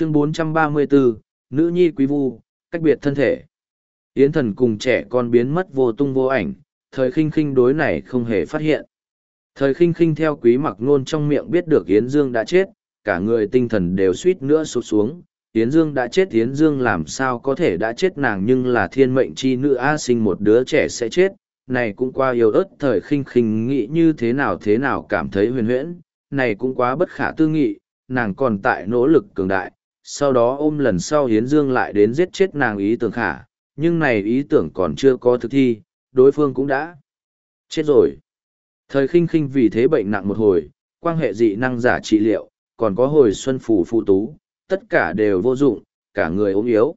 chương 434, nữ nhi quý vu, cách biệt thân thể. Yến thần cùng trẻ con biến mất vô tung vô ảnh, thời khinh khinh đối này không hề phát hiện. Thời khinh khinh theo quý mặc nôn trong miệng biết được Yến Dương đã chết, cả người tinh thần đều suýt nữa sụt xuống. Yến Dương đã chết Yến Dương làm sao có thể đã chết nàng nhưng là thiên mệnh chi nữ A sinh một đứa trẻ sẽ chết, này cũng qua yêu ớt thời khinh khinh nghĩ như thế nào thế nào cảm thấy huyền huyễn, này cũng quá bất khả tư nghị, nàng còn tại nỗ lực cường đại, sau đó ôm lần sau Hiến Dương lại đến giết chết nàng ý tưởng khả, nhưng này ý tưởng còn chưa có thực thi, đối phương cũng đã chết rồi. Thời khinh khinh vì thế bệnh nặng một hồi, quan hệ dị năng giả trị liệu, còn có hồi xuân phủ phụ tú, tất cả đều vô dụng, cả người ốm yếu.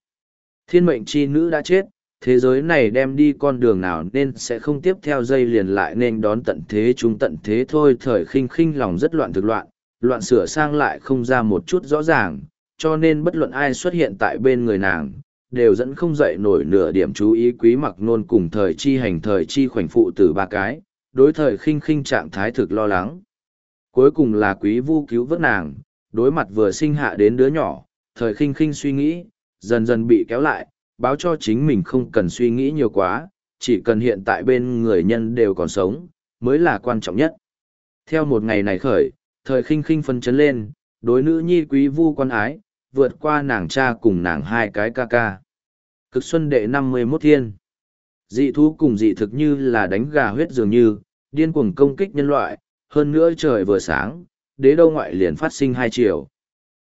Thiên mệnh chi nữ đã chết, thế giới này đem đi con đường nào nên sẽ không tiếp theo dây liền lại nên đón tận thế chúng tận thế thôi thời khinh khinh lòng rất loạn thực loạn, loạn sửa sang lại không ra một chút rõ ràng, cho nên bất luận ai xuất hiện tại bên người nàng, đều dẫn không dậy nổi nửa điểm chú ý quý mặc nôn cùng thời chi hành thời chi khoảnh phụ từ ba cái, đối thời khinh khinh trạng thái thực lo lắng. Cuối cùng là quý vu cứu vớt nàng, đối mặt vừa sinh hạ đến đứa nhỏ, thời khinh khinh suy nghĩ, dần dần bị kéo lại, báo cho chính mình không cần suy nghĩ nhiều quá, chỉ cần hiện tại bên người nhân đều còn sống, mới là quan trọng nhất. Theo một ngày này khởi, thời khinh khinh phân chấn lên, đối nữ nhi quý vu quan ái, vượt qua nàng cha cùng nàng hai cái ca ca. Cực xuân đệ năm mươi 51 thiên. Dị thú cùng dị thực như là đánh gà huyết dường như, điên cuồng công kích nhân loại, hơn nữa trời vừa sáng, đế đâu ngoại liền phát sinh hai chiều.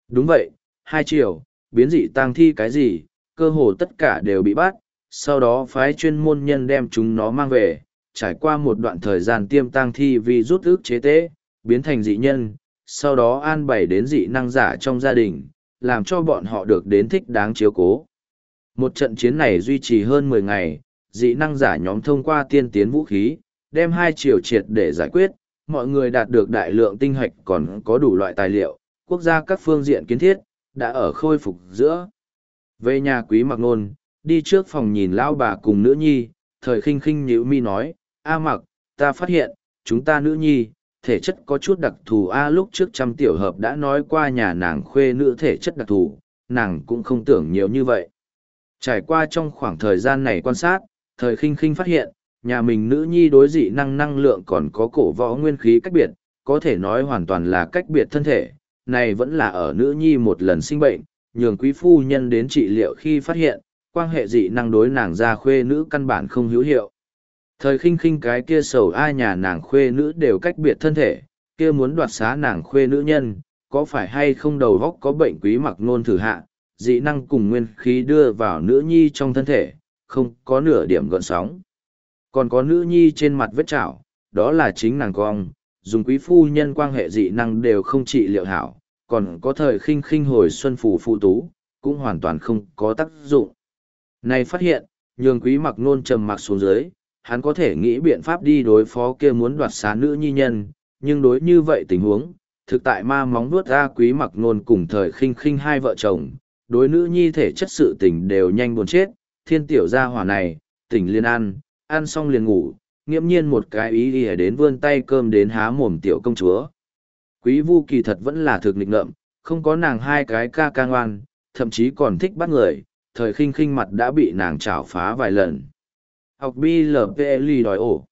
Đúng vậy, hai chiều, biến dị tăng thi cái gì, cơ hồ tất cả đều bị bắt, sau đó phái chuyên môn nhân đem chúng nó mang về, trải qua một đoạn thời gian tiêm tăng thi vì rút ước chế tế, biến thành dị nhân, sau đó an bày đến dị năng giả trong gia đình, làm cho bọn họ được đến thích đáng chiếu cố. Một trận chiến này duy trì hơn mười ngày, dị năng giả nhóm thông qua tiên tiến vũ khí, đem hai chiều triệt để giải quyết, mọi người đạt được đại lượng tinh hạch còn có đủ loại tài liệu, quốc gia các phương diện kiến thiết, đã ở khôi phục giữa. Về nhà quý mặc nôn, đi trước phòng nhìn lão bà cùng nữ nhi, thời khinh khinh nhữ mi nói, A mặc, ta phát hiện, chúng ta nữ nhi, thể chất có chút đặc thù A lúc trước trăm tiểu hợp đã nói qua nhà nàng khuê nữ thể chất đặc thù, nàng cũng không tưởng nhiều như vậy. Trải qua trong khoảng thời gian này quan sát, thời khinh khinh phát hiện, nhà mình nữ nhi đối dị năng năng lượng còn có cổ võ nguyên khí cách biệt, có thể nói hoàn toàn là cách biệt thân thể, này vẫn là ở nữ nhi một lần sinh bệnh, nhường quý phu nhân đến trị liệu khi phát hiện, quan hệ dị năng đối nàng ra khuê nữ căn bản không hữu hiệu. Thời khinh khinh cái kia sầu ai nhà nàng khuê nữ đều cách biệt thân thể, kia muốn đoạt xá nàng khuê nữ nhân, có phải hay không đầu góc có bệnh quý mặc nôn thử hạ, dị năng cùng nguyên khí đưa vào nữ nhi trong thân thể, không có nửa điểm gợn sóng. Còn có nữ nhi trên mặt vết chảo, đó là chính nàng cong, dùng quý phu nhân quan hệ dị năng đều không trị liệu hảo, còn có thời khinh khinh hồi xuân phù phụ tú, cũng hoàn toàn không có tác dụng. Này phát hiện, nhường quý mặc nôn trầm mặc xuống dưới, hắn có thể nghĩ biện pháp đi đối phó kia muốn đoạt xá nữ nhi nhân, nhưng đối như vậy tình huống, thực tại ma móng vuốt ra quý mặc nôn cùng thời khinh khinh hai vợ chồng, đối nữ nhi thể chất sự tình đều nhanh buồn chết, thiên tiểu gia hỏa này, tỉnh liên ăn, ăn xong liền ngủ, nghiễm nhiên một cái ý đi đến vươn tay cơm đến há mồm tiểu công chúa. Quý vu kỳ thật vẫn là thực lịch ngợm, không có nàng hai cái ca ca ngoan, thậm chí còn thích bắt người, thời khinh khinh mặt đã bị nàng chảo phá vài lần. Học BLPLI đòi ổ.